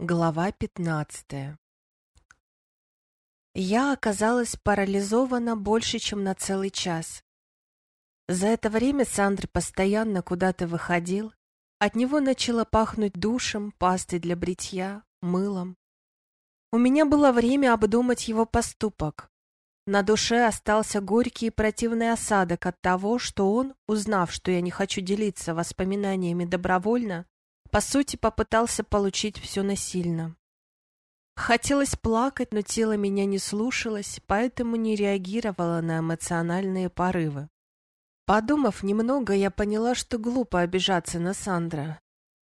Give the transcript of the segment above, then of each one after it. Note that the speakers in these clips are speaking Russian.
Глава пятнадцатая Я оказалась парализована больше, чем на целый час. За это время Сандр постоянно куда-то выходил, от него начало пахнуть душем, пастой для бритья, мылом. У меня было время обдумать его поступок. На душе остался горький и противный осадок от того, что он, узнав, что я не хочу делиться воспоминаниями добровольно, по сути, попытался получить все насильно. Хотелось плакать, но тело меня не слушалось, поэтому не реагировало на эмоциональные порывы. Подумав немного, я поняла, что глупо обижаться на Сандра.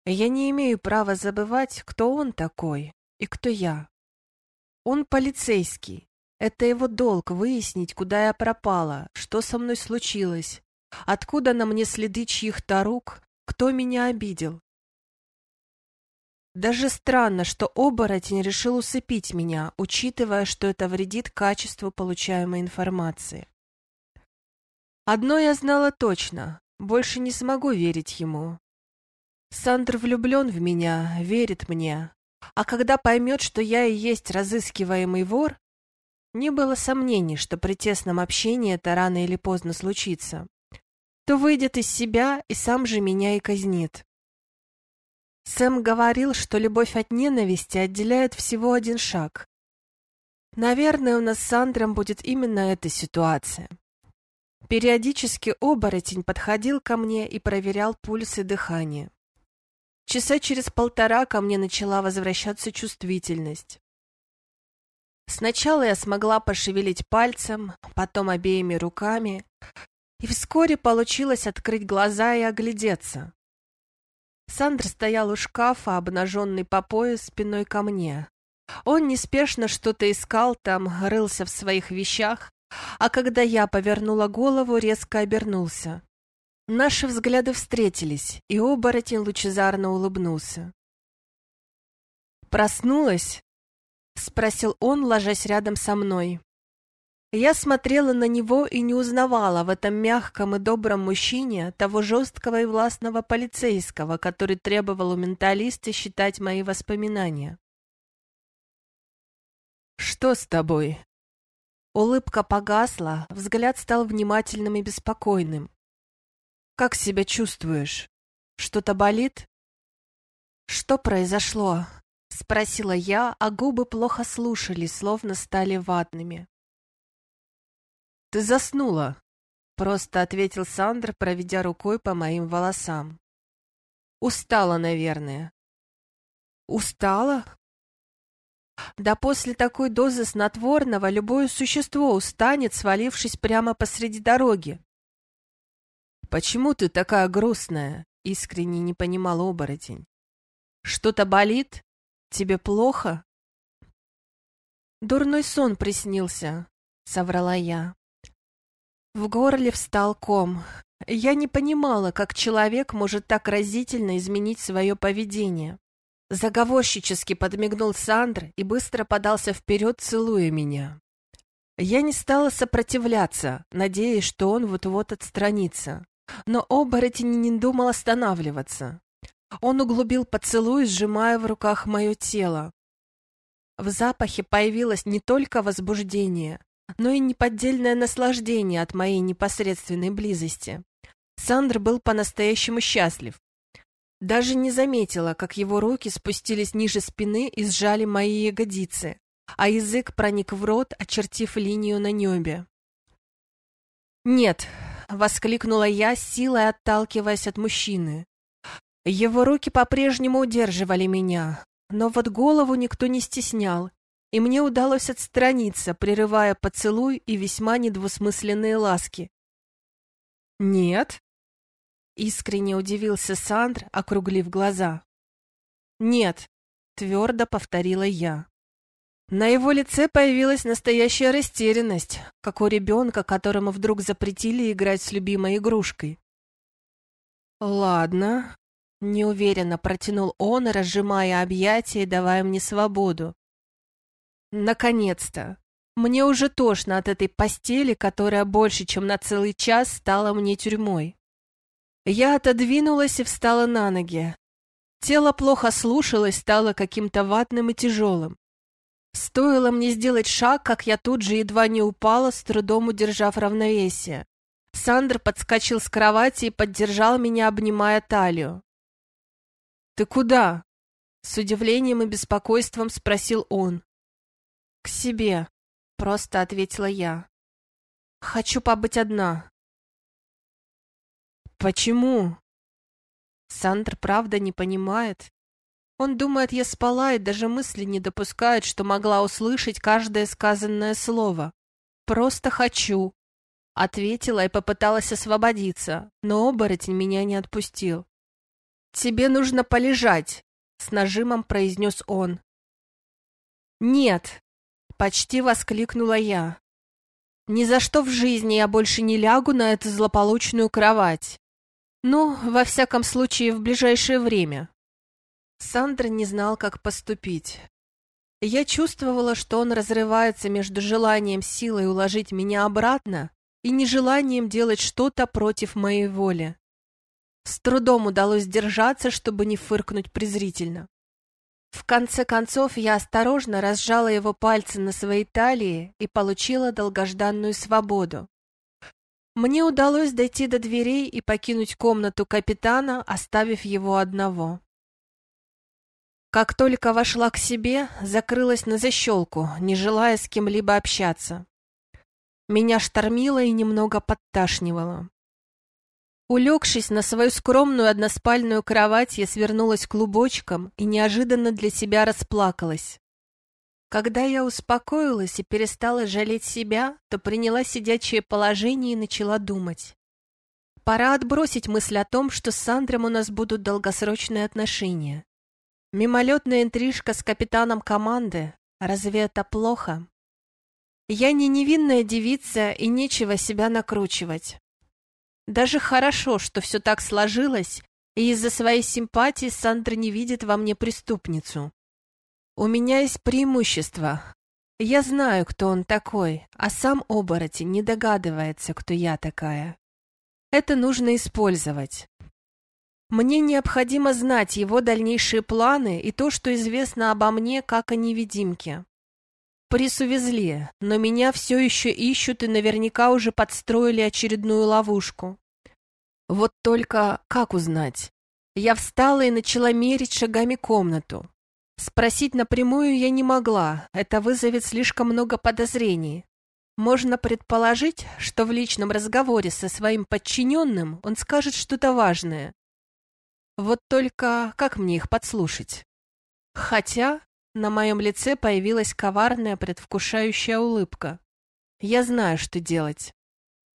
Я не имею права забывать, кто он такой и кто я. Он полицейский. Это его долг выяснить, куда я пропала, что со мной случилось, откуда на мне следы чьих-то рук, кто меня обидел. Даже странно, что оборотень решил усыпить меня, учитывая, что это вредит качеству получаемой информации. Одно я знала точно, больше не смогу верить ему. Сандр влюблен в меня, верит мне, а когда поймет, что я и есть разыскиваемый вор, не было сомнений, что при тесном общении это рано или поздно случится, то выйдет из себя и сам же меня и казнит. Сэм говорил, что любовь от ненависти отделяет всего один шаг. Наверное, у нас с Сандром будет именно эта ситуация. Периодически оборотень подходил ко мне и проверял пульс и дыхание. Часа через полтора ко мне начала возвращаться чувствительность. Сначала я смогла пошевелить пальцем, потом обеими руками, и вскоре получилось открыть глаза и оглядеться. Сандр стоял у шкафа, обнаженный по пояс спиной ко мне. Он неспешно что-то искал там, рылся в своих вещах, а когда я повернула голову, резко обернулся. Наши взгляды встретились, и оборотень лучезарно улыбнулся. «Проснулась?» — спросил он, ложась рядом со мной. Я смотрела на него и не узнавала в этом мягком и добром мужчине того жесткого и властного полицейского, который требовал у менталиста считать мои воспоминания. «Что с тобой?» Улыбка погасла, взгляд стал внимательным и беспокойным. «Как себя чувствуешь? Что-то болит?» «Что произошло?» — спросила я, а губы плохо слушали, словно стали ватными. «Ты заснула», — просто ответил Сандр, проведя рукой по моим волосам. «Устала, наверное». «Устала?» Да после такой дозы снотворного любое существо устанет, свалившись прямо посреди дороги. «Почему ты такая грустная?» — искренне не понимал оборотень. «Что-то болит? Тебе плохо?» «Дурной сон приснился», — соврала я. В горле встал ком. Я не понимала, как человек может так разительно изменить свое поведение. Заговорщически подмигнул Сандр и быстро подался вперед, целуя меня. Я не стала сопротивляться, надеясь, что он вот-вот отстранится. Но оборотень не думал останавливаться. Он углубил поцелуй, сжимая в руках мое тело. В запахе появилось не только возбуждение, но и неподдельное наслаждение от моей непосредственной близости. Сандр был по-настоящему счастлив. Даже не заметила, как его руки спустились ниже спины и сжали мои ягодицы, а язык проник в рот, очертив линию на небе. «Нет!» — воскликнула я, силой отталкиваясь от мужчины. Его руки по-прежнему удерживали меня, но вот голову никто не стеснял, и мне удалось отстраниться, прерывая поцелуй и весьма недвусмысленные ласки. «Нет?» — искренне удивился Сандр, округлив глаза. «Нет», — твердо повторила я. На его лице появилась настоящая растерянность, как у ребенка, которому вдруг запретили играть с любимой игрушкой. «Ладно», — неуверенно протянул он, разжимая объятия и давая мне свободу. Наконец-то! Мне уже тошно от этой постели, которая больше, чем на целый час стала мне тюрьмой. Я отодвинулась и встала на ноги. Тело плохо слушалось, стало каким-то ватным и тяжелым. Стоило мне сделать шаг, как я тут же едва не упала, с трудом удержав равновесие. Сандр подскочил с кровати и поддержал меня, обнимая талию. «Ты куда?» — с удивлением и беспокойством спросил он. «К себе», — просто ответила я. «Хочу побыть одна». «Почему?» Сандр правда не понимает. Он думает, я спала и даже мысли не допускает, что могла услышать каждое сказанное слово. «Просто хочу», — ответила и попыталась освободиться, но оборотень меня не отпустил. «Тебе нужно полежать», — с нажимом произнес он. «Нет», — почти воскликнула я. «Ни за что в жизни я больше не лягу на эту злополучную кровать. Ну, во всяком случае, в ближайшее время. Сандра не знал, как поступить. Я чувствовала, что он разрывается между желанием силой уложить меня обратно и нежеланием делать что-то против моей воли. С трудом удалось держаться, чтобы не фыркнуть презрительно. В конце концов, я осторожно разжала его пальцы на своей талии и получила долгожданную свободу. Мне удалось дойти до дверей и покинуть комнату капитана, оставив его одного. Как только вошла к себе, закрылась на защелку, не желая с кем-либо общаться. Меня штормило и немного подташнивало. Улегшись на свою скромную односпальную кровать, я свернулась клубочком и неожиданно для себя расплакалась. Когда я успокоилась и перестала жалеть себя, то приняла сидячее положение и начала думать. Пора отбросить мысль о том, что с Сандром у нас будут долгосрочные отношения. Мимолетная интрижка с капитаном команды. Разве это плохо? Я не невинная девица, и нечего себя накручивать. Даже хорошо, что все так сложилось, и из-за своей симпатии Сандра не видит во мне преступницу. У меня есть преимущество. Я знаю, кто он такой, а сам оборотень не догадывается, кто я такая. Это нужно использовать. Мне необходимо знать его дальнейшие планы и то, что известно обо мне, как о невидимке. Прис увезли, но меня все еще ищут и наверняка уже подстроили очередную ловушку. Вот только как узнать? Я встала и начала мерить шагами комнату. Спросить напрямую я не могла, это вызовет слишком много подозрений. Можно предположить, что в личном разговоре со своим подчиненным он скажет что-то важное. Вот только как мне их подслушать? Хотя на моем лице появилась коварная предвкушающая улыбка. Я знаю, что делать.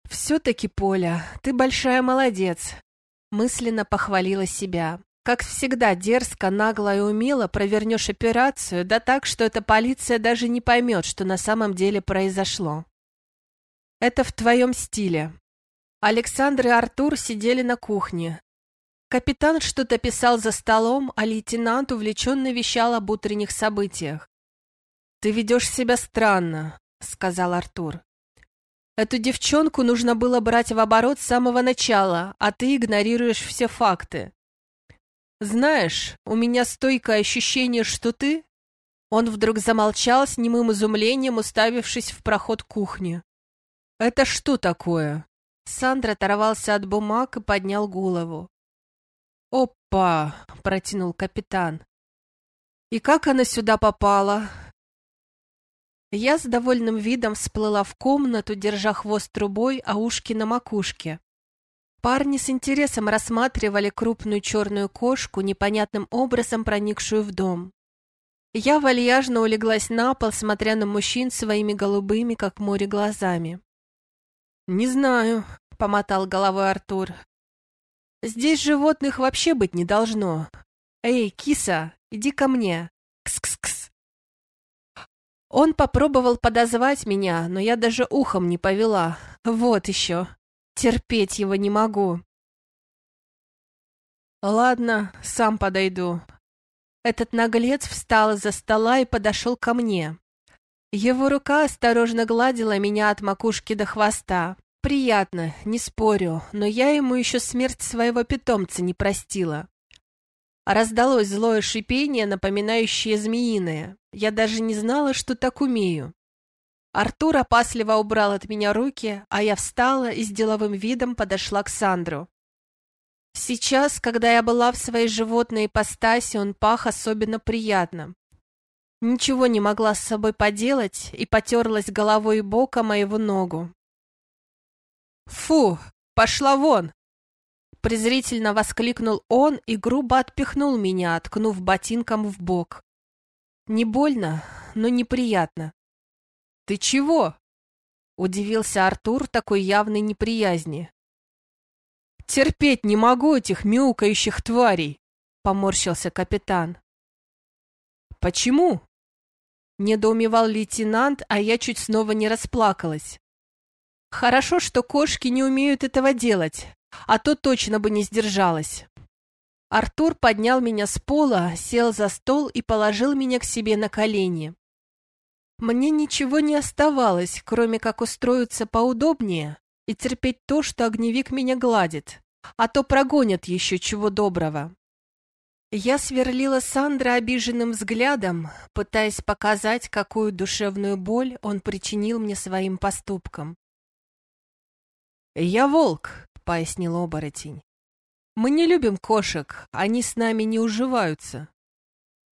«Все-таки, Поля, ты большая молодец», — мысленно похвалила себя. Как всегда, дерзко, нагло и умело провернешь операцию, да так, что эта полиция даже не поймет, что на самом деле произошло. Это в твоем стиле. Александр и Артур сидели на кухне. Капитан что-то писал за столом, а лейтенант увлеченно вещал об утренних событиях. «Ты ведешь себя странно», — сказал Артур. «Эту девчонку нужно было брать в оборот с самого начала, а ты игнорируешь все факты. «Знаешь, у меня стойкое ощущение, что ты...» Он вдруг замолчал с немым изумлением, уставившись в проход кухни. «Это что такое?» Сандра оторвался от бумаг и поднял голову. «Опа!» — протянул капитан. «И как она сюда попала?» Я с довольным видом всплыла в комнату, держа хвост трубой, а ушки на макушке. Парни с интересом рассматривали крупную черную кошку, непонятным образом проникшую в дом. Я вальяжно улеглась на пол, смотря на мужчин своими голубыми, как море, глазами. «Не знаю», — помотал головой Артур. «Здесь животных вообще быть не должно. Эй, киса, иди ко мне. Кс-кс-кс». Он попробовал подозвать меня, но я даже ухом не повела. Вот еще. Терпеть его не могу. Ладно, сам подойду. Этот наглец встал из-за стола и подошел ко мне. Его рука осторожно гладила меня от макушки до хвоста. Приятно, не спорю, но я ему еще смерть своего питомца не простила. Раздалось злое шипение, напоминающее змеиное. Я даже не знала, что так умею. Артур опасливо убрал от меня руки, а я встала и с деловым видом подошла к Сандру. Сейчас, когда я была в своей животной ипостаси, он пах особенно приятно. Ничего не могла с собой поделать и потерлась головой и бока моего ногу. «Фу, пошла вон!» Презрительно воскликнул он и грубо отпихнул меня, ткнув ботинком в бок. Не больно, но неприятно. «Ты чего?» — удивился Артур такой явной неприязни. «Терпеть не могу этих мяукающих тварей!» — поморщился капитан. «Почему?» — недоумевал лейтенант, а я чуть снова не расплакалась. «Хорошо, что кошки не умеют этого делать, а то точно бы не сдержалась». Артур поднял меня с пола, сел за стол и положил меня к себе на колени. Мне ничего не оставалось, кроме как устроиться поудобнее и терпеть то, что огневик меня гладит, а то прогонят еще чего доброго. Я сверлила Сандра обиженным взглядом, пытаясь показать, какую душевную боль он причинил мне своим поступком. «Я волк», — пояснил оборотень. «Мы не любим кошек, они с нами не уживаются.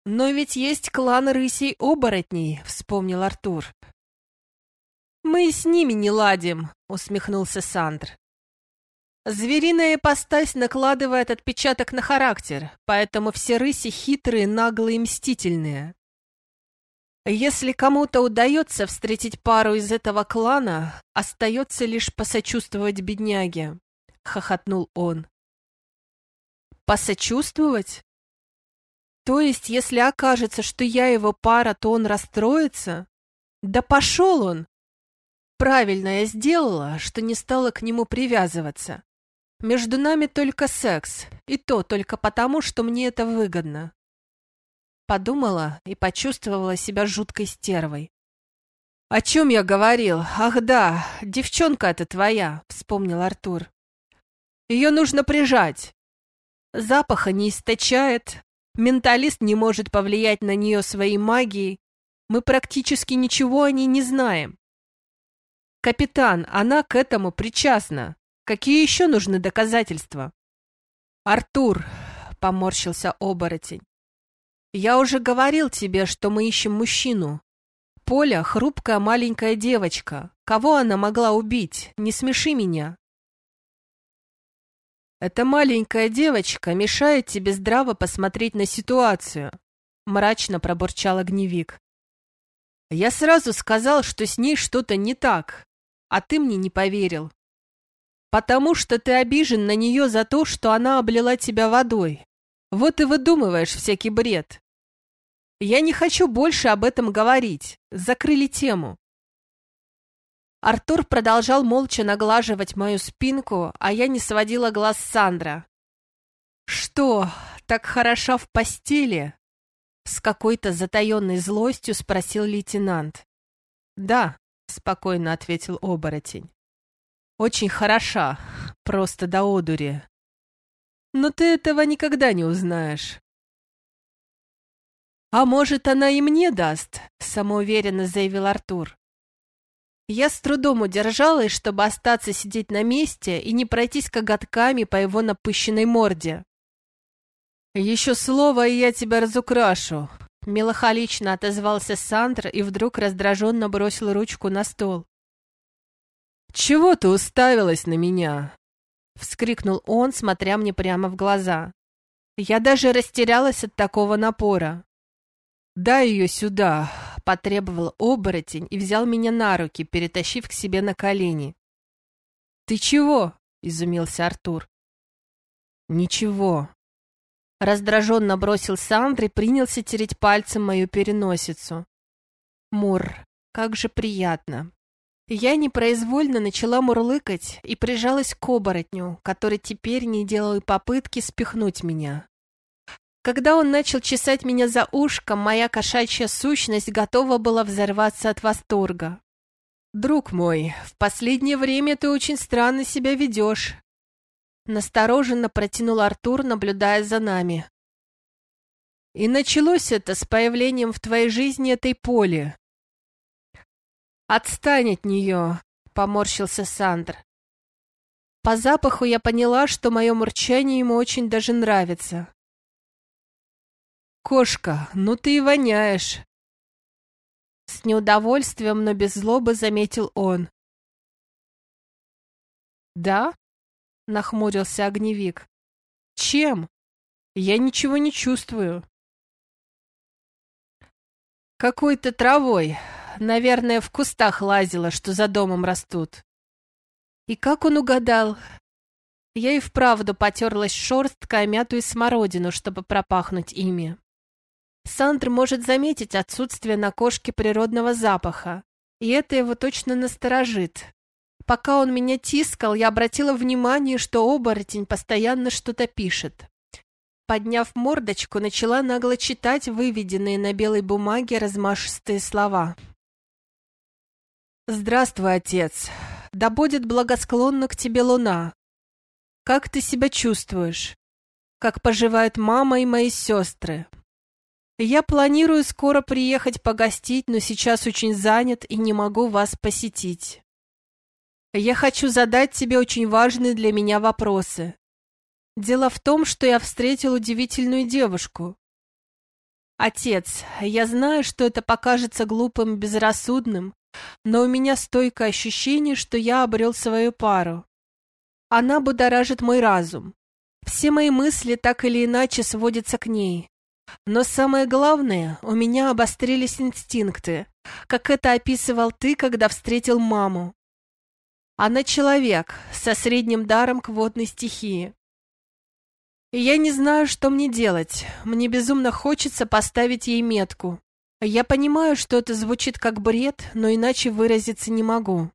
«Но ведь есть клан рысей-оборотней», — вспомнил Артур. «Мы с ними не ладим», — усмехнулся Сандр. «Звериная ипостась накладывает отпечаток на характер, поэтому все рыси хитрые, наглые и мстительные. Если кому-то удается встретить пару из этого клана, остается лишь посочувствовать бедняге», — хохотнул он. «Посочувствовать?» То есть, если окажется, что я его пара, то он расстроится? Да пошел он! Правильно я сделала, что не стала к нему привязываться. Между нами только секс, и то только потому, что мне это выгодно. Подумала и почувствовала себя жуткой стервой. «О чем я говорил? Ах да, девчонка эта твоя», — вспомнил Артур. «Ее нужно прижать. Запаха не источает, Менталист не может повлиять на нее своей магией. Мы практически ничего о ней не знаем. Капитан, она к этому причастна. Какие еще нужны доказательства? Артур, поморщился оборотень. Я уже говорил тебе, что мы ищем мужчину. Поля — хрупкая маленькая девочка. Кого она могла убить? Не смеши меня. Эта маленькая девочка мешает тебе здраво посмотреть на ситуацию, мрачно пробурчал огневик. Я сразу сказал, что с ней что-то не так, а ты мне не поверил. Потому что ты обижен на нее за то, что она облила тебя водой. Вот и выдумываешь всякий бред. Я не хочу больше об этом говорить. Закрыли тему. Артур продолжал молча наглаживать мою спинку, а я не сводила глаз Сандра. «Что, так хороша в постели?» С какой-то затаенной злостью спросил лейтенант. «Да», — спокойно ответил оборотень. «Очень хороша, просто до одури. Но ты этого никогда не узнаешь». «А может, она и мне даст?» — самоуверенно заявил Артур. Я с трудом удержалась, чтобы остаться сидеть на месте и не пройтись коготками по его напыщенной морде. «Еще слово, и я тебя разукрашу!» Мелахолично отозвался Сандр и вдруг раздраженно бросил ручку на стол. «Чего ты уставилась на меня?» Вскрикнул он, смотря мне прямо в глаза. Я даже растерялась от такого напора. «Дай ее сюда!» потребовал оборотень и взял меня на руки, перетащив к себе на колени. «Ты чего?» — изумился Артур. «Ничего». Раздраженно бросил Сандр и принялся тереть пальцем мою переносицу. Мур, как же приятно. Я непроизвольно начала мурлыкать и прижалась к оборотню, который теперь не делал попытки спихнуть меня. Когда он начал чесать меня за ушком, моя кошачья сущность готова была взорваться от восторга. «Друг мой, в последнее время ты очень странно себя ведешь», Настороженно протянул Артур, наблюдая за нами. И началось это с появлением в твоей жизни этой поли. «Отстань от нее», — поморщился Сандр. По запаху я поняла, что мое мурчание ему очень даже нравится. «Кошка, ну ты и воняешь!» С неудовольствием, но без злобы заметил он. «Да?» — нахмурился огневик. «Чем? Я ничего не чувствую». «Какой-то травой. Наверное, в кустах лазила, что за домом растут». И как он угадал? Я и вправду потерлась шерсткой о мятую смородину, чтобы пропахнуть ими. Сандр может заметить отсутствие на кошке природного запаха, и это его точно насторожит. Пока он меня тискал, я обратила внимание, что оборотень постоянно что-то пишет. Подняв мордочку, начала нагло читать выведенные на белой бумаге размашистые слова. «Здравствуй, отец. Да будет благосклонна к тебе луна. Как ты себя чувствуешь? Как поживают мама и мои сестры? Я планирую скоро приехать погостить, но сейчас очень занят и не могу вас посетить. Я хочу задать тебе очень важные для меня вопросы. Дело в том, что я встретил удивительную девушку. Отец, я знаю, что это покажется глупым и безрассудным, но у меня стойкое ощущение, что я обрел свою пару. Она будоражит мой разум. Все мои мысли так или иначе сводятся к ней. Но самое главное, у меня обострились инстинкты, как это описывал ты, когда встретил маму. Она человек со средним даром к водной стихии. И я не знаю, что мне делать. Мне безумно хочется поставить ей метку. Я понимаю, что это звучит как бред, но иначе выразиться не могу.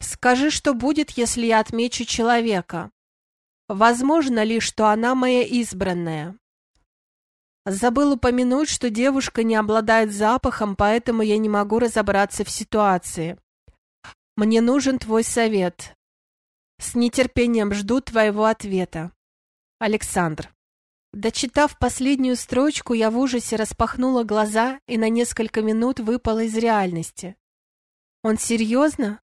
Скажи, что будет, если я отмечу человека? Возможно ли, что она моя избранная? Забыл упомянуть, что девушка не обладает запахом, поэтому я не могу разобраться в ситуации. Мне нужен твой совет. С нетерпением жду твоего ответа. Александр. Дочитав последнюю строчку, я в ужасе распахнула глаза и на несколько минут выпала из реальности. Он серьезно?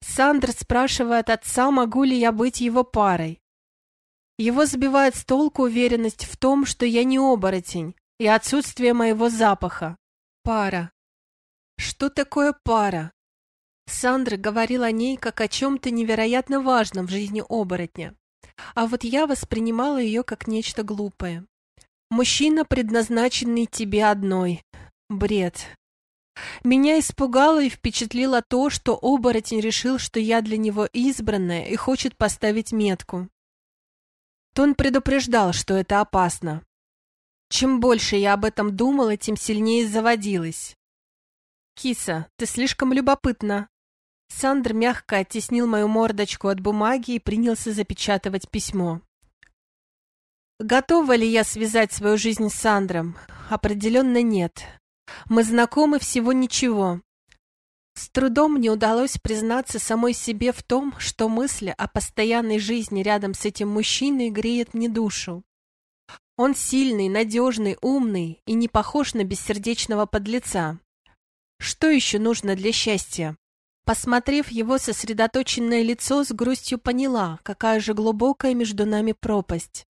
Сандр спрашивает отца, могу ли я быть его парой. Его сбивает с толку уверенность в том, что я не оборотень, и отсутствие моего запаха. Пара. Что такое пара? Сандра говорил о ней как о чем-то невероятно важном в жизни оборотня. А вот я воспринимала ее как нечто глупое. Мужчина, предназначенный тебе одной. Бред. Меня испугало и впечатлило то, что оборотень решил, что я для него избранная и хочет поставить метку. Тон предупреждал, что это опасно. Чем больше я об этом думала, тем сильнее заводилась. «Киса, ты слишком любопытна», Сандр мягко оттеснил мою мордочку от бумаги и принялся запечатывать письмо. Готова ли я связать свою жизнь с Сандром? Определенно нет. Мы знакомы всего ничего. С трудом мне удалось признаться самой себе в том, что мысль о постоянной жизни рядом с этим мужчиной греет мне душу. Он сильный, надежный, умный и не похож на бессердечного подлеца. Что еще нужно для счастья? Посмотрев его сосредоточенное лицо, с грустью поняла, какая же глубокая между нами пропасть.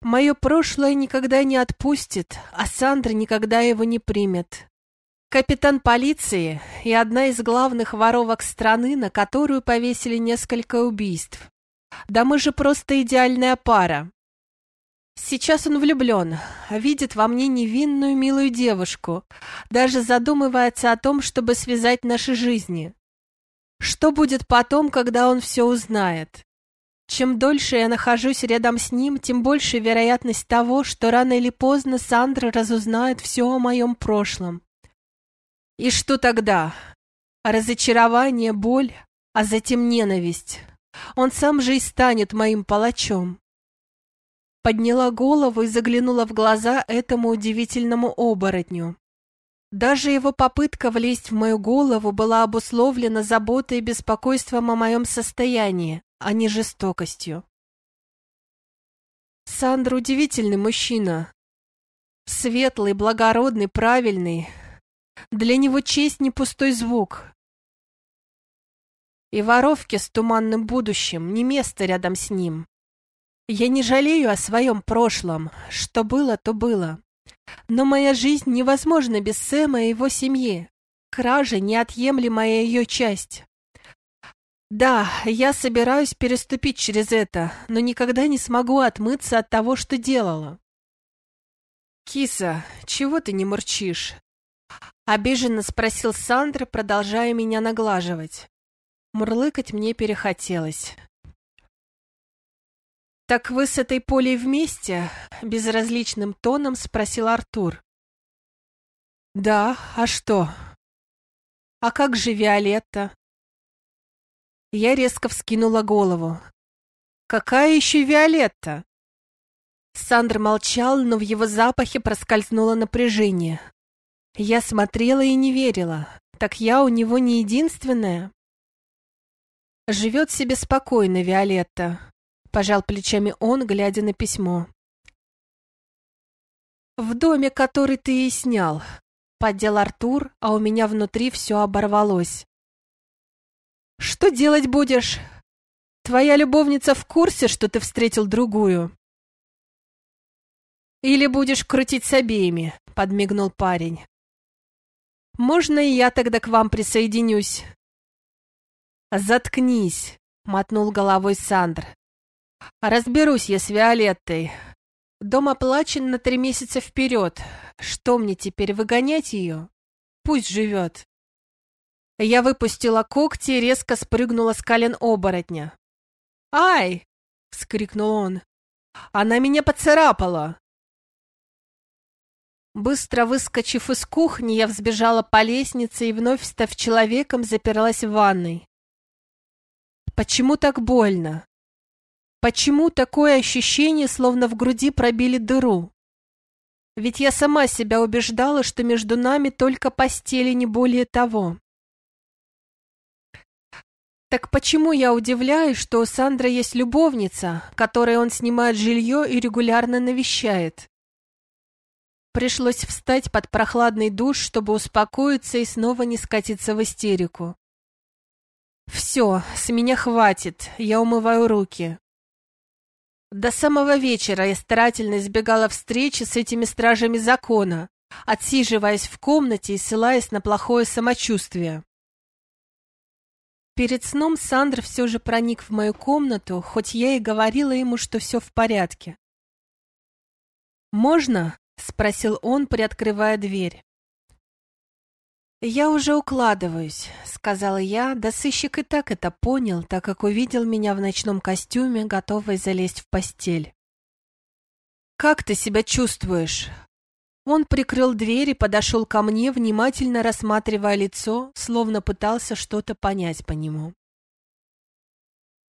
Мое прошлое никогда не отпустит, а Сандра никогда его не примет. Капитан полиции и одна из главных воровок страны, на которую повесили несколько убийств. Да мы же просто идеальная пара. Сейчас он влюблен, видит во мне невинную милую девушку, даже задумывается о том, чтобы связать наши жизни. Что будет потом, когда он все узнает? Чем дольше я нахожусь рядом с ним, тем больше вероятность того, что рано или поздно Сандра разузнает все о моем прошлом. И что тогда? Разочарование, боль, а затем ненависть. Он сам же и станет моим палачом. Подняла голову и заглянула в глаза этому удивительному оборотню. Даже его попытка влезть в мою голову была обусловлена заботой и беспокойством о моем состоянии, а не жестокостью. Сандра удивительный мужчина. Светлый, благородный, правильный. Для него честь не пустой звук. И воровке с туманным будущим не место рядом с ним. Я не жалею о своем прошлом. Что было, то было. Но моя жизнь невозможна без Сэма и его семьи. Кража — неотъемлемая ее часть. Да, я собираюсь переступить через это, но никогда не смогу отмыться от того, что делала. «Киса, чего ты не мурчишь?» Обиженно спросил Сандра, продолжая меня наглаживать. Мурлыкать мне перехотелось. «Так вы с этой Полей вместе?» — безразличным тоном спросил Артур. «Да, а что?» «А как же Виолетта?» Я резко вскинула голову. «Какая еще Виолетта?» Сандр молчал, но в его запахе проскользнуло напряжение. Я смотрела и не верила. Так я у него не единственная? Живет себе спокойно, Виолетта. Пожал плечами он, глядя на письмо. В доме, который ты и снял. Поддел Артур, а у меня внутри все оборвалось. Что делать будешь? Твоя любовница в курсе, что ты встретил другую? Или будешь крутить с обеими, подмигнул парень. Можно и я тогда к вам присоединюсь? Заткнись, мотнул головой Сандр. Разберусь я с Виолеттой. Дом оплачен на три месяца вперед. Что мне теперь, выгонять ее? Пусть живет. Я выпустила когти и резко спрыгнула с колен оборотня. «Ай!» — вскрикнул он. «Она меня поцарапала!» Быстро выскочив из кухни, я взбежала по лестнице и, вновь став человеком, заперлась в ванной. Почему так больно? Почему такое ощущение, словно в груди пробили дыру? Ведь я сама себя убеждала, что между нами только постели, не более того. Так почему я удивляюсь, что у Сандра есть любовница, которой он снимает жилье и регулярно навещает? Пришлось встать под прохладный душ, чтобы успокоиться и снова не скатиться в истерику. Все, с меня хватит, я умываю руки. До самого вечера я старательно избегала встречи с этими стражами закона, отсиживаясь в комнате и ссылаясь на плохое самочувствие. Перед сном Сандр все же проник в мою комнату, хоть я и говорила ему, что все в порядке. «Можно?» — спросил он, приоткрывая дверь. «Я уже укладываюсь», — сказала я, да сыщик и так это понял, так как увидел меня в ночном костюме, готовой залезть в постель. «Как ты себя чувствуешь?» Он прикрыл дверь и подошел ко мне, внимательно рассматривая лицо, словно пытался что-то понять по нему.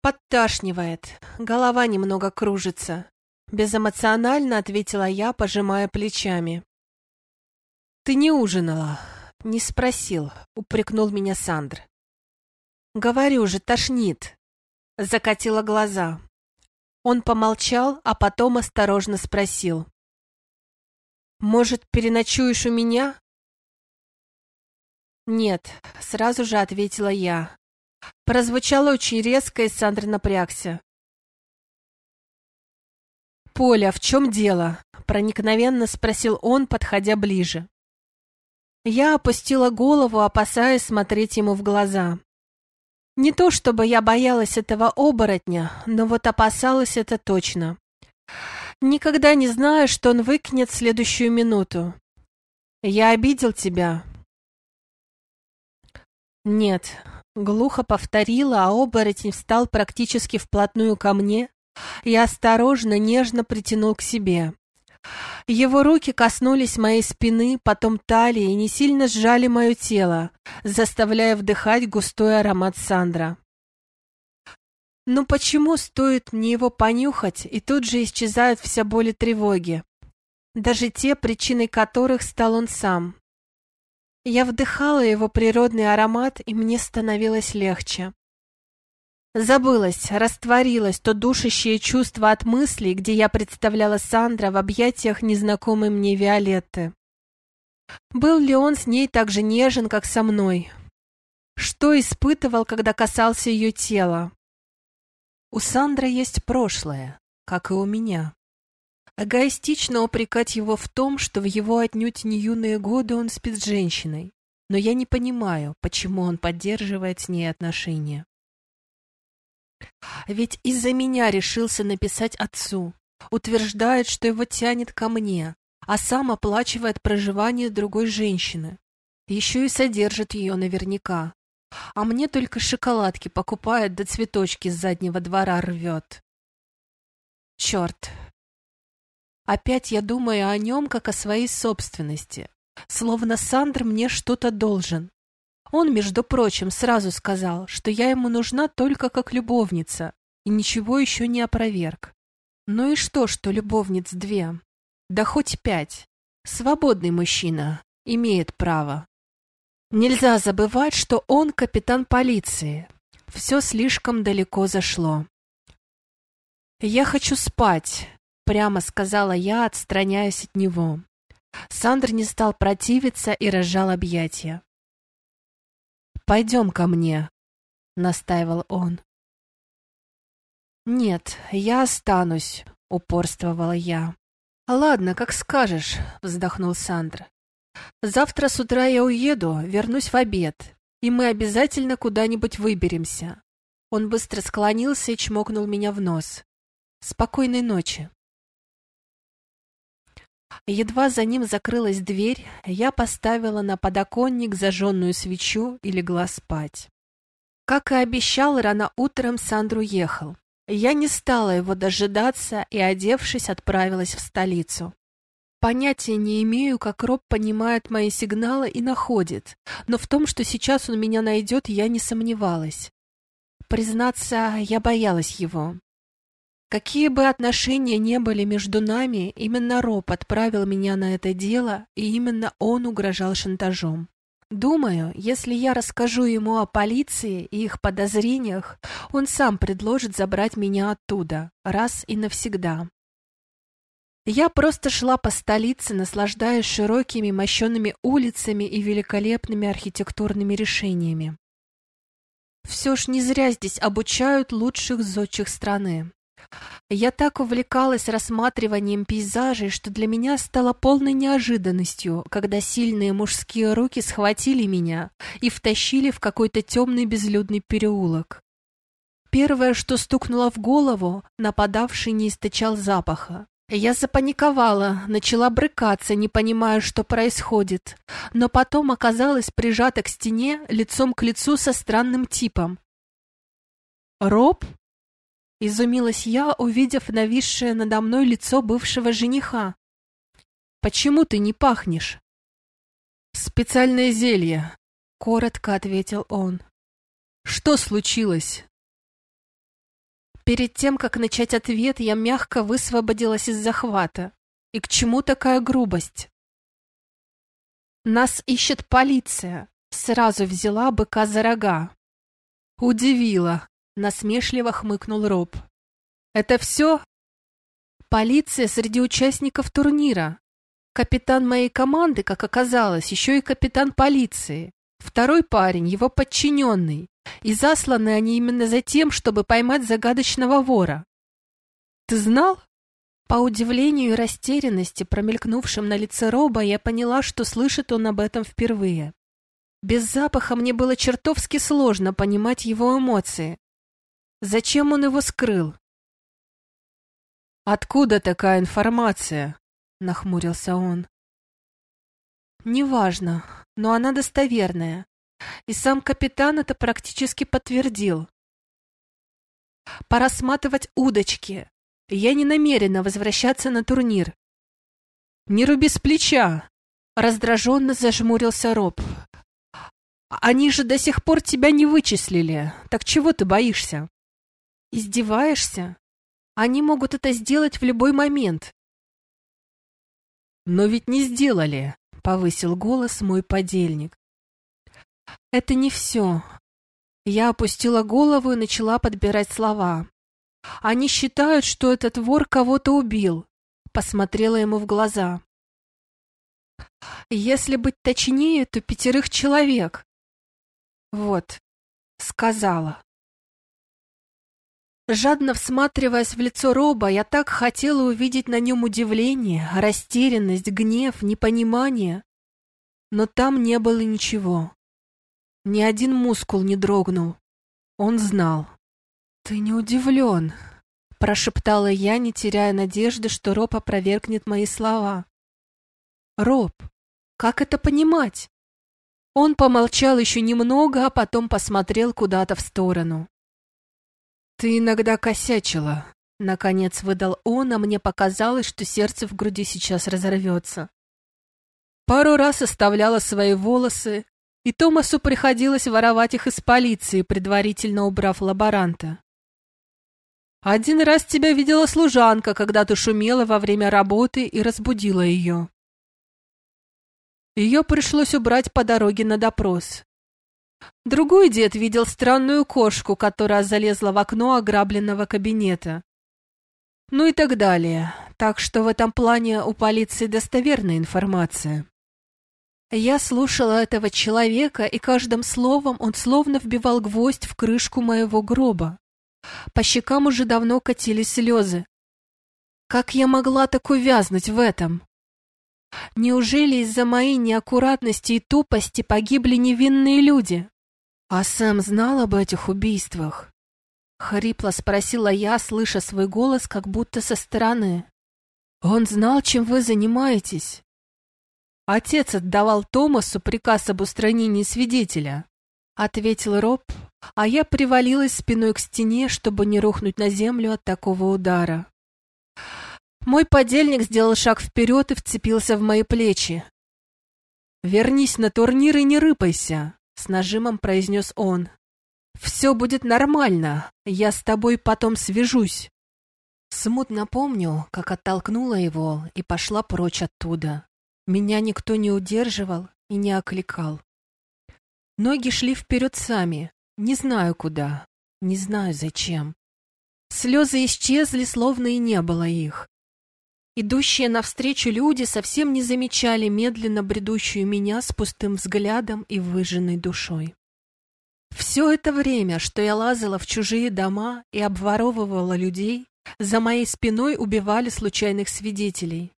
«Подташнивает, голова немного кружится», — безэмоционально ответила я, пожимая плечами. «Ты не ужинала?» — не спросил, — упрекнул меня Сандр. «Говорю же, тошнит», — закатила глаза. Он помолчал, а потом осторожно спросил. Может, переночуешь у меня? Нет, сразу же ответила я. Прозвучало очень резко, и Сандр напрягся. «Поля, в чем дело?» — проникновенно спросил он, подходя ближе. Я опустила голову, опасаясь смотреть ему в глаза. Не то чтобы я боялась этого оборотня, но вот опасалась это точно. Никогда не знаю, что он выкинет в следующую минуту. Я обидел тебя. Нет, глухо повторила, а оборотень встал практически вплотную ко мне и осторожно, нежно притянул к себе. Его руки коснулись моей спины, потом талии и не сильно сжали мое тело, заставляя вдыхать густой аромат Сандра. Но почему стоит мне его понюхать, и тут же исчезают вся боль тревоги? Даже те, причиной которых стал он сам. Я вдыхала его природный аромат, и мне становилось легче. Забылось, растворилось то душащее чувство от мыслей, где я представляла Сандра в объятиях незнакомой мне Виолетты. Был ли он с ней так же нежен, как со мной? Что испытывал, когда касался ее тела? У Сандра есть прошлое, как и у меня. Эгоистично упрекать его в том, что в его отнюдь не юные годы он спит с женщиной, но я не понимаю, почему он поддерживает с ней отношения. Ведь из-за меня решился написать отцу, утверждает, что его тянет ко мне, а сам оплачивает проживание другой женщины. Еще и содержит ее наверняка. А мне только шоколадки покупает да цветочки с заднего двора рвет. Черт, Опять я думаю о нем, как о своей собственности. Словно Сандр мне что-то должен. Он, между прочим, сразу сказал, что я ему нужна только как любовница, и ничего еще не опроверг. Ну и что, что любовниц две? Да хоть пять. Свободный мужчина, имеет право. Нельзя забывать, что он капитан полиции. Все слишком далеко зашло. Я хочу спать, прямо сказала я, отстраняясь от него. Сандр не стал противиться и разжал объятия. «Пойдем ко мне», — настаивал он. «Нет, я останусь», — упорствовала я. «Ладно, как скажешь», — вздохнул Сандр. «Завтра с утра я уеду, вернусь в обед, и мы обязательно куда-нибудь выберемся». Он быстро склонился и чмокнул меня в нос. «Спокойной ночи». Едва за ним закрылась дверь, я поставила на подоконник зажженную свечу и легла спать. Как и обещал, рано утром Сандру ехал. Я не стала его дожидаться и, одевшись, отправилась в столицу. Понятия не имею, как Роб понимает мои сигналы и находит, но в том, что сейчас он меня найдет, я не сомневалась. Признаться, я боялась его. Какие бы отношения не были между нами, именно Роб отправил меня на это дело, и именно он угрожал шантажом. Думаю, если я расскажу ему о полиции и их подозрениях, он сам предложит забрать меня оттуда, раз и навсегда. Я просто шла по столице, наслаждаясь широкими мощенными улицами и великолепными архитектурными решениями. Все ж не зря здесь обучают лучших зодчих страны. Я так увлекалась рассматриванием пейзажей, что для меня стало полной неожиданностью, когда сильные мужские руки схватили меня и втащили в какой-то темный безлюдный переулок. Первое, что стукнуло в голову, нападавший не источал запаха. Я запаниковала, начала брыкаться, не понимая, что происходит, но потом оказалась прижата к стене лицом к лицу со странным типом. «Роб?» Изумилась я, увидев нависшее надо мной лицо бывшего жениха. «Почему ты не пахнешь?» «Специальное зелье», — коротко ответил он. «Что случилось?» Перед тем, как начать ответ, я мягко высвободилась из захвата. И к чему такая грубость? «Нас ищет полиция», — сразу взяла быка за рога. Удивила, Насмешливо хмыкнул Роб. «Это все?» «Полиция среди участников турнира. Капитан моей команды, как оказалось, еще и капитан полиции. Второй парень, его подчиненный. И засланы они именно за тем, чтобы поймать загадочного вора. Ты знал?» По удивлению и растерянности, промелькнувшим на лице Роба, я поняла, что слышит он об этом впервые. Без запаха мне было чертовски сложно понимать его эмоции. Зачем он его скрыл? «Откуда такая информация?» — нахмурился он. «Неважно, но она достоверная, и сам капитан это практически подтвердил. Пора сматывать удочки. Я не намерена возвращаться на турнир». «Не руби с плеча!» — раздраженно зажмурился Роб. «Они же до сих пор тебя не вычислили, так чего ты боишься?» Издеваешься? Они могут это сделать в любой момент. Но ведь не сделали, повысил голос мой подельник. Это не все. Я опустила голову и начала подбирать слова. Они считают, что этот вор кого-то убил. Посмотрела ему в глаза. Если быть точнее, то пятерых человек. Вот, сказала. Жадно всматриваясь в лицо Роба, я так хотела увидеть на нем удивление, растерянность, гнев, непонимание. Но там не было ничего. Ни один мускул не дрогнул. Он знал. «Ты не удивлен», — прошептала я, не теряя надежды, что Роб опровергнет мои слова. «Роб, как это понимать?» Он помолчал еще немного, а потом посмотрел куда-то в сторону. «Ты иногда косячила», — наконец выдал он, а мне показалось, что сердце в груди сейчас разорвется. Пару раз оставляла свои волосы, и Томасу приходилось воровать их из полиции, предварительно убрав лаборанта. Один раз тебя видела служанка, когда ты шумела во время работы и разбудила ее. Ее пришлось убрать по дороге на допрос. Другой дед видел странную кошку, которая залезла в окно ограбленного кабинета. Ну и так далее. Так что в этом плане у полиции достоверная информация. Я слушала этого человека, и каждым словом он словно вбивал гвоздь в крышку моего гроба. По щекам уже давно катились слезы. Как я могла так увязнуть в этом? Неужели из-за моей неаккуратности и тупости погибли невинные люди? А Сэм знал об этих убийствах? Хрипло спросила я, слыша свой голос, как будто со стороны. Он знал, чем вы занимаетесь? Отец отдавал Томасу приказ об устранении свидетеля, ответил Роб, а я привалилась спиной к стене, чтобы не рухнуть на землю от такого удара. Мой подельник сделал шаг вперед и вцепился в мои плечи. «Вернись на турнир и не рыпайся», — с нажимом произнес он. «Все будет нормально, я с тобой потом свяжусь». Смутно помню, как оттолкнула его и пошла прочь оттуда. Меня никто не удерживал и не окликал. Ноги шли вперед сами, не знаю куда, не знаю зачем. Слезы исчезли, словно и не было их. Идущие навстречу люди совсем не замечали медленно бредущую меня с пустым взглядом и выжженной душой. Все это время, что я лазала в чужие дома и обворовывала людей, за моей спиной убивали случайных свидетелей.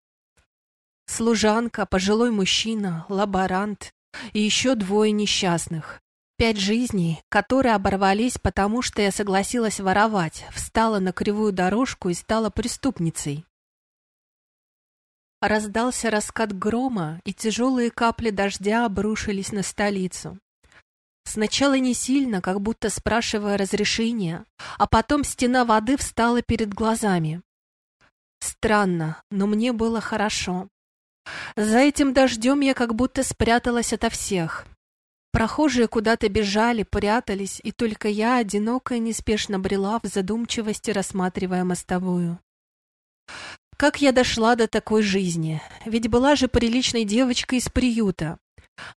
Служанка, пожилой мужчина, лаборант и еще двое несчастных. Пять жизней, которые оборвались, потому что я согласилась воровать, встала на кривую дорожку и стала преступницей. Раздался раскат грома, и тяжелые капли дождя обрушились на столицу. Сначала не сильно, как будто спрашивая разрешения, а потом стена воды встала перед глазами. Странно, но мне было хорошо. За этим дождем я как будто спряталась ото всех. Прохожие куда-то бежали, прятались, и только я, одинокая, неспешно брела в задумчивости, рассматривая мостовую. Как я дошла до такой жизни? Ведь была же приличной девочкой из приюта.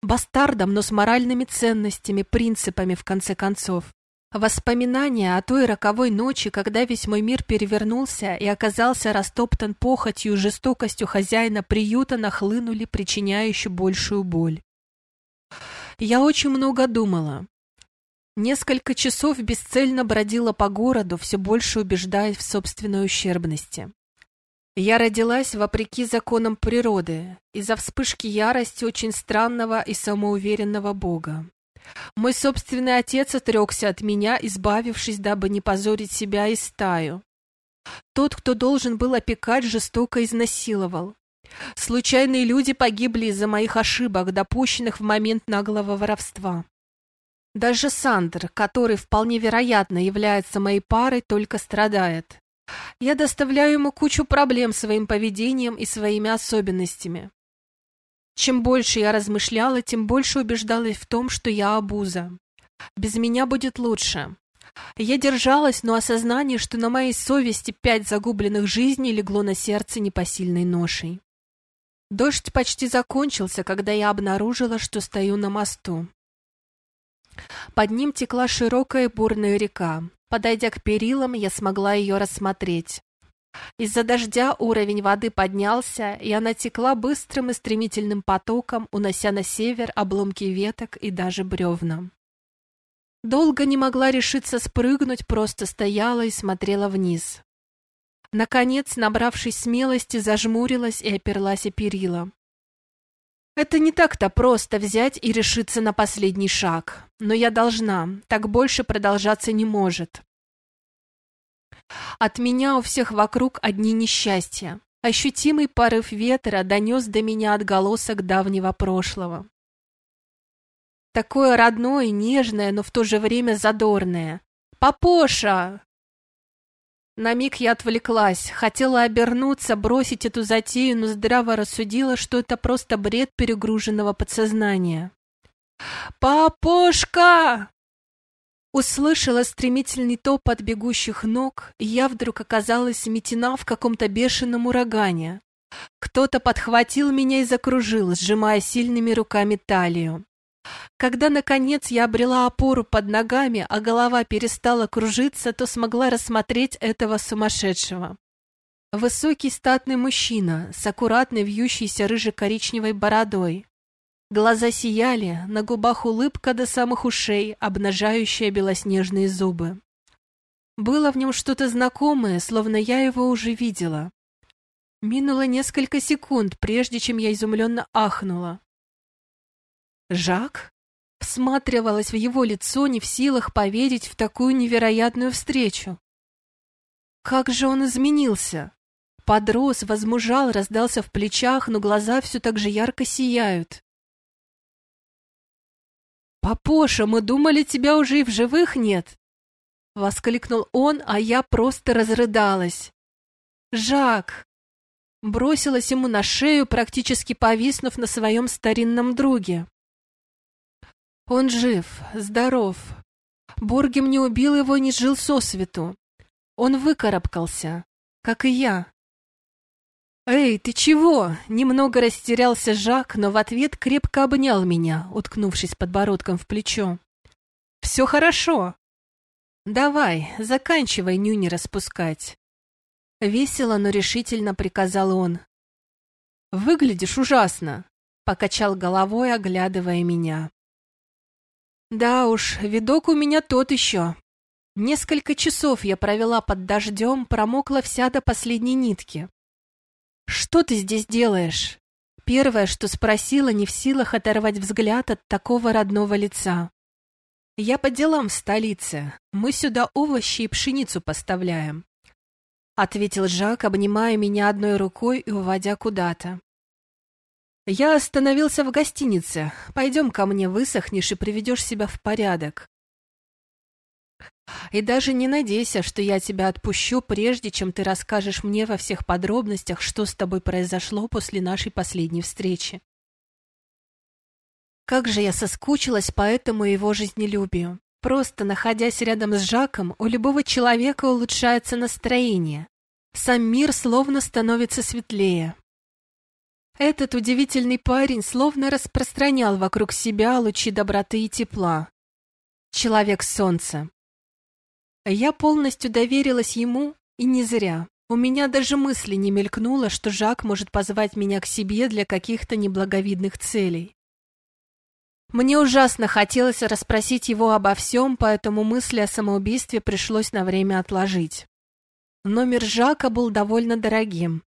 Бастардом, но с моральными ценностями, принципами, в конце концов. Воспоминания о той роковой ночи, когда весь мой мир перевернулся и оказался растоптан похотью и жестокостью хозяина приюта, нахлынули, причиняя большую боль. Я очень много думала. Несколько часов бесцельно бродила по городу, все больше убеждаясь в собственной ущербности. Я родилась вопреки законам природы, из-за вспышки ярости очень странного и самоуверенного Бога. Мой собственный отец отрекся от меня, избавившись, дабы не позорить себя и стаю. Тот, кто должен был опекать, жестоко изнасиловал. Случайные люди погибли из-за моих ошибок, допущенных в момент наглого воровства. Даже Сандр, который вполне вероятно является моей парой, только страдает. Я доставляю ему кучу проблем своим поведением и своими особенностями. Чем больше я размышляла, тем больше убеждалась в том, что я обуза. Без меня будет лучше. Я держалась, но осознание, что на моей совести пять загубленных жизней легло на сердце непосильной ношей. Дождь почти закончился, когда я обнаружила, что стою на мосту. Под ним текла широкая бурная река. Подойдя к перилам, я смогла ее рассмотреть. Из-за дождя уровень воды поднялся, и она текла быстрым и стремительным потоком, унося на север обломки веток и даже бревна. Долго не могла решиться спрыгнуть, просто стояла и смотрела вниз. Наконец, набравшись смелости, зажмурилась и оперлась о перила. Это не так-то просто взять и решиться на последний шаг, но я должна, так больше продолжаться не может. От меня у всех вокруг одни несчастья. Ощутимый порыв ветра донес до меня отголосок давнего прошлого. Такое родное, нежное, но в то же время задорное. «Папоша!» На миг я отвлеклась, хотела обернуться, бросить эту затею, но здраво рассудила, что это просто бред перегруженного подсознания. «Папошка!» Услышала стремительный топот бегущих ног, и я вдруг оказалась сметена в каком-то бешеном урагане. Кто-то подхватил меня и закружил, сжимая сильными руками талию. Когда, наконец, я обрела опору под ногами, а голова перестала кружиться, то смогла рассмотреть этого сумасшедшего. Высокий статный мужчина с аккуратной вьющейся рыже-коричневой бородой, Глаза сияли, на губах улыбка до самых ушей, обнажающая белоснежные зубы. Было в нем что-то знакомое, словно я его уже видела. Минуло несколько секунд, прежде чем я изумленно ахнула. «Жак?» Всматривалась в его лицо, не в силах поверить в такую невероятную встречу. Как же он изменился! Подрос, возмужал, раздался в плечах, но глаза все так же ярко сияют. «Папоша, мы думали, тебя уже и в живых нет!» Воскликнул он, а я просто разрыдалась. «Жак!» Бросилась ему на шею, практически повиснув на своем старинном друге. «Он жив, здоров. Боргем не убил его, не жил сосвету. Он выкарабкался, как и я. «Эй, ты чего?» Немного растерялся Жак, но в ответ крепко обнял меня, уткнувшись подбородком в плечо. «Все хорошо. Давай, заканчивай нюни распускать». Весело, но решительно приказал он. «Выглядишь ужасно», — покачал головой, оглядывая меня. «Да уж, видок у меня тот еще. Несколько часов я провела под дождем, промокла вся до последней нитки. «Что ты здесь делаешь?» Первое, что спросила, не в силах оторвать взгляд от такого родного лица. «Я по делам в столице. Мы сюда овощи и пшеницу поставляем», — ответил Жак, обнимая меня одной рукой и уводя куда-то. «Я остановился в гостинице. Пойдем ко мне, высохнешь и приведешь себя в порядок. И даже не надейся, что я тебя отпущу, прежде чем ты расскажешь мне во всех подробностях, что с тобой произошло после нашей последней встречи. Как же я соскучилась по этому его жизнелюбию. Просто находясь рядом с Жаком, у любого человека улучшается настроение. Сам мир словно становится светлее. Этот удивительный парень словно распространял вокруг себя лучи доброты и тепла. Человек солнца. Я полностью доверилась ему, и не зря. У меня даже мысли не мелькнуло, что Жак может позвать меня к себе для каких-то неблаговидных целей. Мне ужасно хотелось расспросить его обо всем, поэтому мысли о самоубийстве пришлось на время отложить. Номер Жака был довольно дорогим.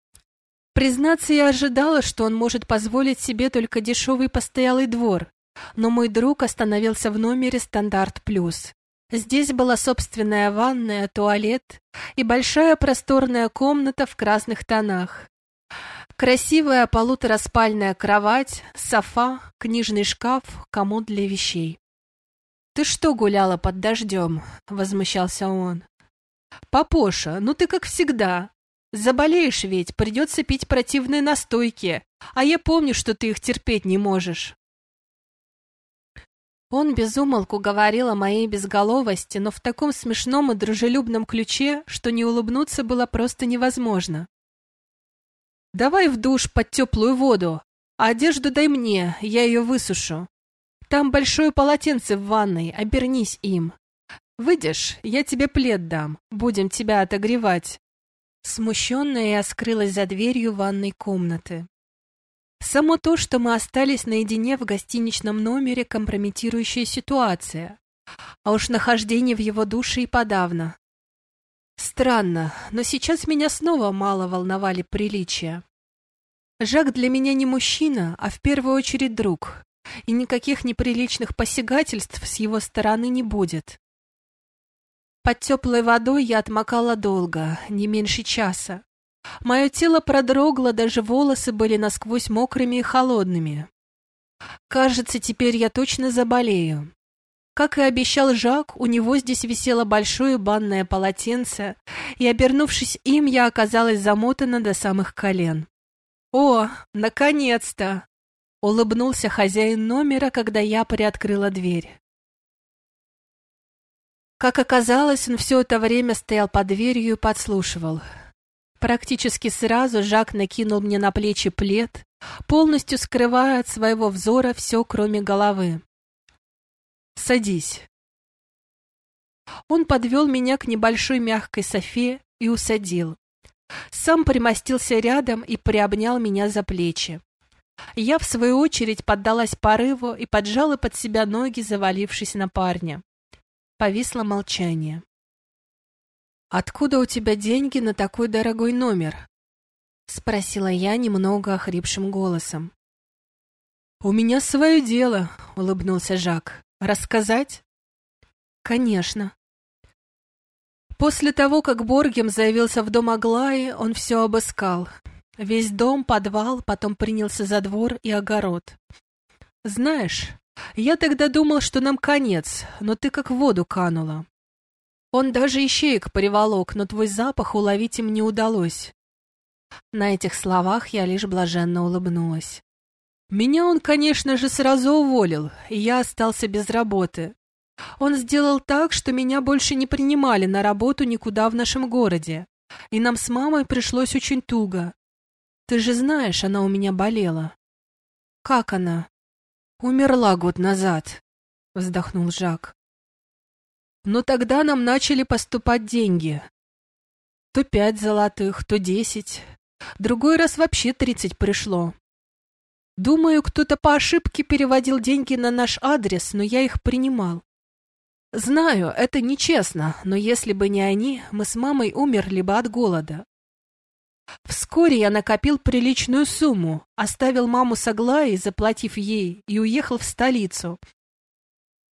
Признаться, я ожидала, что он может позволить себе только дешевый постоялый двор, но мой друг остановился в номере «Стандарт Плюс». Здесь была собственная ванная, туалет и большая просторная комната в красных тонах. Красивая полутораспальная кровать, софа, книжный шкаф, комод для вещей. «Ты что гуляла под дождем?» — возмущался он. «Папоша, ну ты как всегда. Заболеешь ведь, придется пить противные настойки, а я помню, что ты их терпеть не можешь». Он безумолку говорил о моей безголовости, но в таком смешном и дружелюбном ключе, что не улыбнуться было просто невозможно. «Давай в душ под теплую воду, а одежду дай мне, я ее высушу. Там большое полотенце в ванной, обернись им. Выйдешь, я тебе плед дам, будем тебя отогревать». Смущенная я скрылась за дверью ванной комнаты. Само то, что мы остались наедине в гостиничном номере, компрометирующая ситуация. А уж нахождение в его душе и подавно. Странно, но сейчас меня снова мало волновали приличия. Жак для меня не мужчина, а в первую очередь друг, и никаких неприличных посягательств с его стороны не будет. Под теплой водой я отмокала долго, не меньше часа. Мое тело продрогло, даже волосы были насквозь мокрыми и холодными. Кажется, теперь я точно заболею. Как и обещал Жак, у него здесь висело большое банное полотенце, и, обернувшись им, я оказалась замотана до самых колен. «О, наконец-то!» — улыбнулся хозяин номера, когда я приоткрыла дверь. Как оказалось, он все это время стоял под дверью и подслушивал. Практически сразу Жак накинул мне на плечи плед, полностью скрывая от своего взора все, кроме головы. «Садись». Он подвел меня к небольшой мягкой софе и усадил. Сам примостился рядом и приобнял меня за плечи. Я, в свою очередь, поддалась порыву и поджала под себя ноги, завалившись на парня. Повисло молчание. «Откуда у тебя деньги на такой дорогой номер?» — спросила я немного охрипшим голосом. «У меня свое дело», — улыбнулся Жак. «Рассказать?» «Конечно». После того, как Боргем заявился в дом Аглаи, он все обыскал. Весь дом, подвал, потом принялся за двор и огород. «Знаешь, я тогда думал, что нам конец, но ты как в воду канула. Он даже ищеек приволок, но твой запах уловить им не удалось. На этих словах я лишь блаженно улыбнулась. Меня он, конечно же, сразу уволил, и я остался без работы. Он сделал так, что меня больше не принимали на работу никуда в нашем городе, и нам с мамой пришлось очень туго. Ты же знаешь, она у меня болела. Как она? «Умерла год назад», — вздохнул Жак. «Но тогда нам начали поступать деньги. То пять золотых, то десять. Другой раз вообще тридцать пришло. Думаю, кто-то по ошибке переводил деньги на наш адрес, но я их принимал. Знаю, это нечестно, но если бы не они, мы с мамой умерли бы от голода. Вскоре я накопил приличную сумму, оставил маму с Аглаей, заплатив ей, и уехал в столицу.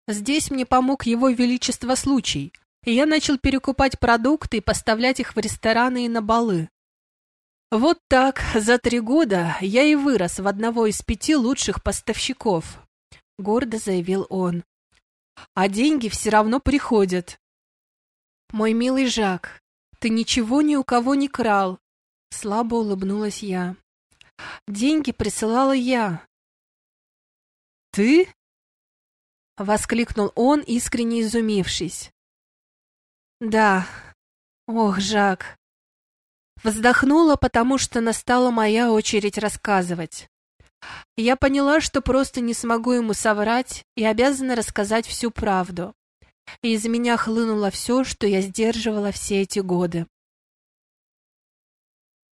Здесь мне помог его величество случай, и я начал перекупать продукты и поставлять их в рестораны и на балы. Вот так за три года я и вырос в одного из пяти лучших поставщиков, — гордо заявил он. А деньги все равно приходят. Мой милый Жак, ты ничего ни у кого не крал, Слабо улыбнулась я. Деньги присылала я. Ты? Воскликнул он, искренне изумившись. Да. Ох, Жак. Вздохнула, потому что настала моя очередь рассказывать. Я поняла, что просто не смогу ему соврать и обязана рассказать всю правду. И из меня хлынуло все, что я сдерживала все эти годы.